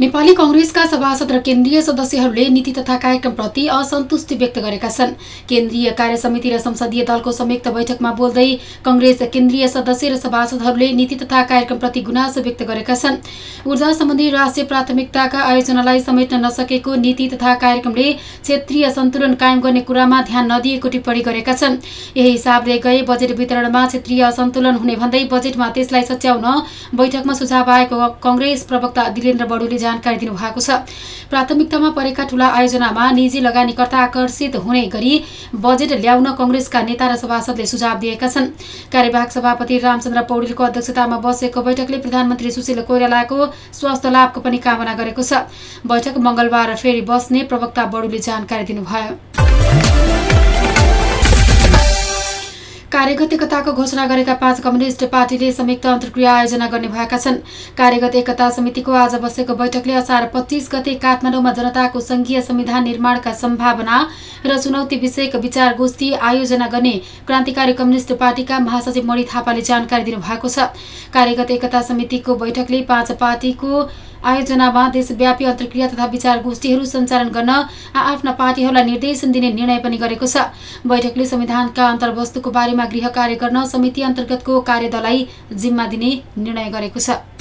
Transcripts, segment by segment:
नेपाली कंग्रेसका सभासद र केन्द्रीय सदस्यहरूले नीति तथा कार्यक्रमप्रति असन्तुष्टि व्यक्त गरेका छन्। केन्द्रीय कार्य समिति र संसदीय दलको संयुक्त बैठकमा बोल्दै कंग्रेस केन्द्रीय सदस्य र सभासदहरूले नीति तथा कार्यक्रमप्रति गुनासो व्यक्त गरेका छन्। ऊर्जा सम्बन्धी राष्ट्रिय प्राथमिकताका आयोजनालाई समेट्न नसकेको नीति तथा कार्यक्रमले क्षेत्रीय सन्तुलन कायम गर्ने कुरामा ध्यान नदिएको टिप्पणी गरेका छन्। यही हिसाबले गए बजेट वितरणमा क्षेत्रीय असन्तुलन हुने भन्दै बजेटमा त्यसलाई सच्याउन बैठकमा सुझाव आएको कंग्रेस प्रवक्ता दिलेन्द्र बडुले जानकारी दिनुभएको छ। प्राथमिकतामा परेका ठूला आयोजनामा निजी लगानीकर्ता आकर्षित हुने गरी बजेट ल्याउन कंग्रेसका नेता र सभासदले सुझाव दिएका छन्। कार्यवाहक सभापति रामचन्द्र पौडेलको अध्यक्षतामा बसेको बैठकले प्रधानमन्त्री सुशील कोइरालाको स्वास्थ्य लाभको पनि कामना गरेको छ। बैठक मंगलबार फेरि बस्ने प्रवक्ता बडुले जानकारी दिनुभयो। कार्यगत एकताको घोषणा गरेका पाँच कम्युनिष्ट पार्टीले संयुक्त अन्तर्क्रिया आयोजना गर्ने भएका छन्। कार्यगत एकता समितिको आज बसेको बैठकले असार पच्चिस गते काठमाडौँमा जनताको संघीय संविधान निर्माणका सम्भावना र चुनौती विषयक विचार गोष्ठी आयोजना गर्ने क्रान्तिकारी कम्युनिष्ट पार्टीका महासचिव मणि थापाले जानकारी दिनुभएको छ। कार्यगत एकता समितिको बैठकले पाँच पार्टीको आयोजनामा देशव्यापी अन्तर्क्रिया तथा विचार गोष्ठीहरू सञ्चालन गर्न आफ्ना पार्टीहरूलाई निर्देशन दिने निर्णय पनि गरेको छ। बैठकले संविधानका अन्तर्वस्तुको बारेमा गृह कार्य गर्न समिति अन्तर्गतको कार्यदललाई जिम्मा दिने निर्णय गरेको छ।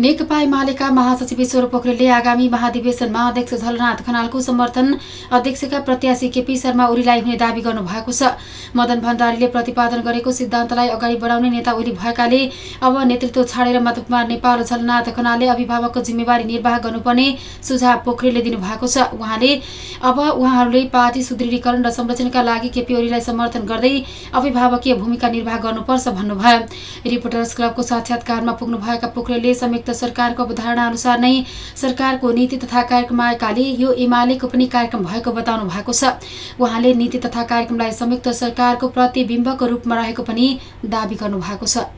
नेकपा एमालेका महासचिव ईश्वर पोखरेलले आगामी महाधिवेशनमा अध्यक्ष झलनाथ खनालको समर्थन अध्यक्षका प्रत्याशी केपी शर्मा ओलीलाई हुने दावी गर्नुभएको छ। मदन भण्डारीले प्रतिपादन गरेको सिद्धान्तलाई अगाडि बढाउने नेता ओली भएकाले अब नेतृत्व छाडेर मधुकुमार नेपाल झलनाथ खनालले अभिभावकको जिम्मेवारी निर्वाह गर्नुपर्ने सुझाव पोखरेलले दिनुभएको छ। उहाँले अब उहाँहरूले पार्टी सुदृढीकरण र संरक्षणका लागि केपी ओलीलाई समर्थन गर्दै अभिभावकीय भूमिका निर्वाह गर्नुपर्छ भन्नुभयो। रिपोर्टर्स क्लबको साक्षात्कारमा पुग्नुभएका पोखरेलले संयुक्त सरकारको अवधारणा अनुसार नै सरकारको नीति तथा कार्यक्रम आएकाले यो एमालेको पनि कार्यक्रम भएको बताउनु भएको छ। उहाँले नीति तथा कार्यक्रमलाई संयुक्त सरकारको प्रतिबिम्बको रूपमा रहेको पनि दावी गर्नु भएको छ।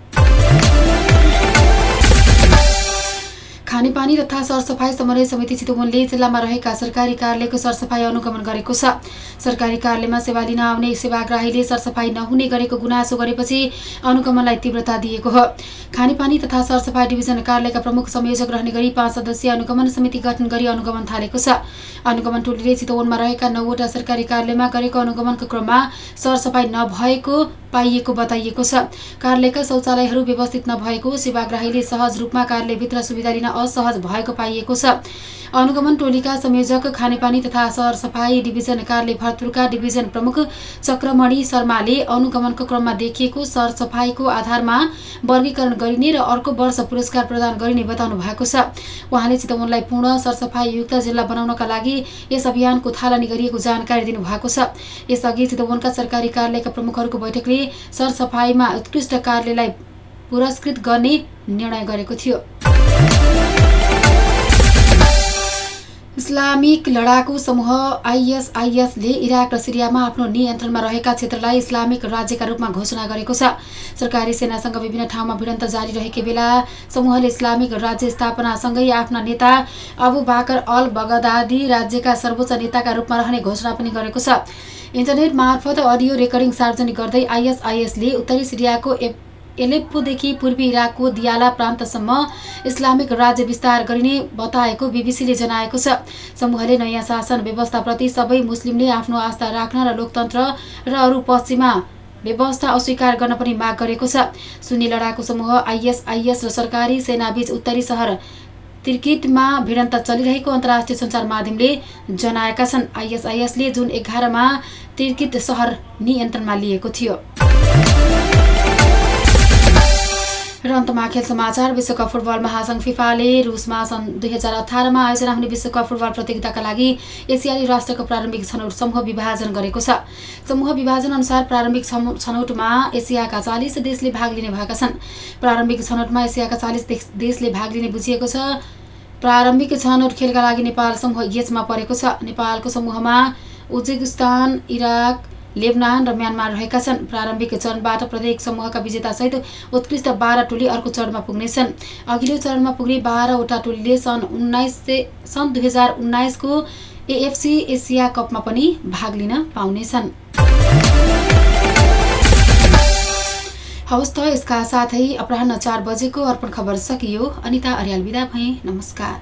खानेपानी तथा सरसफाई समन्वय समिति चितवनले जिल्लामा रहेका सरकारी कार्यालयको सरसफाई अनुगमन गरेको छ। सरकारी कार्यालयमा सेवा लिन आउने सेवाग्राहीले सरसफाई नहुने गरेको गुनासो गरेपछि अनुगमनलाई तीव्रता दिएको हो। खानेपानी तथा सरसफाई डिभिजन कार्यालयका प्रमुख संयोजक रहने गरी पाँच सदस्यीय अनुगमन समिति गठन गरी अनुगमन थालेको छ। अनुगमन टोलीले चितवनमा रहेका नौवटा सरकारी कार्यालयमा गरेको अनुगमनको क्रममा सरसफाई नभएको पाइएको बताइएको छ। कार्यालयका शौचालयहरू व्यवस्थित नभएको सेवाग्राहीले सहज रूपमा कार्यालयभित्र सुविधा लिन असहज भएको पाइएको छ। अनुगमन टोलीका संयोजक खानेपानी तथा सरसफाई डिभिजन कार्यालय भरतपुरका डिभिजन प्रमुख चक्रमणि शर्माले अनुगमनको क्रममा देखिएको सरसफाईको आधारमा वर्गीकरण गरिने र अर्को वर्ष पुरस्कार प्रदान गरिने बताउनु भएको छ। उहाँले चितवनलाई पूर्ण सरसफाईयुक्त जिल्ला बनाउनका लागि यस अभियानको थालनी गरिएको जानकारी दिनुभएको छ। यसअघि चितवनका सरकारी कार्यालयका प्रमुखहरूको बैठकले सरसफाईमा उत्कृष्ट कार्यलाई पुरस्कृत गर्ने निर्णय गरेको थियो। इस्लामिक लडाकु समूह आइएसआइएसले इराक र सिरियामा आफ्नो नियन्त्रणमा रहेका क्षेत्रलाई इस्लामिक राज्यका रूपमा घोषणा गरेको छ। सरकारी सेनासँग विभिन्न ठाउँमा भिडन्त जारी रहेकै बेला समूहले इस्लामिक राज्य स्थापनासँगै आफ्ना नेता अबु बाकर अल बगदादी राज्यका सर्वोच्च नेताका रूपमा रहने घोषणा पनि गरेको छ। इन्टरनेट मार्फत अडियो रेकर्डिङ सार्वजनिक गर्दै आइएसआइएसले उत्तरी सिरियाको एलेप्पोदेखि पूर्वी इराकको दियाला प्रान्तसम्म इस्लामिक राज्य विस्तार गरिने बताएको बिबिसीले जनाएको छ। समूहले नयाँ शासन व्यवस्थाप्रति सबै मुस्लिमले आफ्नो आस्था राख्न र लोकतन्त्र र अरू पश्चिमा व्यवस्था अस्वीकार गर्न पनि माग गरेको छ। सुन्नी लडाकु समूह आइएसआइएस र सरकारी सेनाबीच उत्तरी सहर त्रिकिटमा भिडन्त चलिरहेको अन्तर्राष्ट्रिय सञ्चार माध्यमले जनाएका छन्। आइएसआइएसले जुन एघारमा त्रिकिट सहर नियन्त्रणमा लिएको थियो। र अन्तमा खेल समाचार विश्वकप फुटबल महासङ्घ फिफाले रुसमा सन् दुई हजार अठारमा आयोजना हुने विश्वकप फुटबल प्रतियोगिताका लागि एसियाली राष्ट्रको प्रारम्भिक छनौट समूह विभाजन गरेको छ। समूह विभाजन अनुसार प्रारम्भिक छनौटमा एसियाका चालिस देशले भाग लिने भएका छन्। प्रारम्भिक छनौटमा एसियाका चालिस देशले भाग लिने बुझिएको छ। प्रारम्भिक छनौट खेलका लागि नेपाल समूह एचमा परेको छ। नेपालको समूहमा उज्बेकिस्तान इराक लेबनान र म्यानमार रहेका छन्। प्रारम्भिक चरणबाट प्रत्येक समूहका विजेतासहित उत्कृष्ट बाह्र टोली अर्को चरणमा पुग्नेछन्। अघिल्लो चरणमा पुग्ने बाह्रवटा टोलीले सन् उन्नाइस सन् दुई हजार उन्नाइसको एएफसी एसिया कपमा पनि भाग लिन पाउनेछन्। हवस् त यसका साथै अपराह चार बजेको अर्पण खबर सकियो। अनिता अर्याल विदा भए। नमस्कार।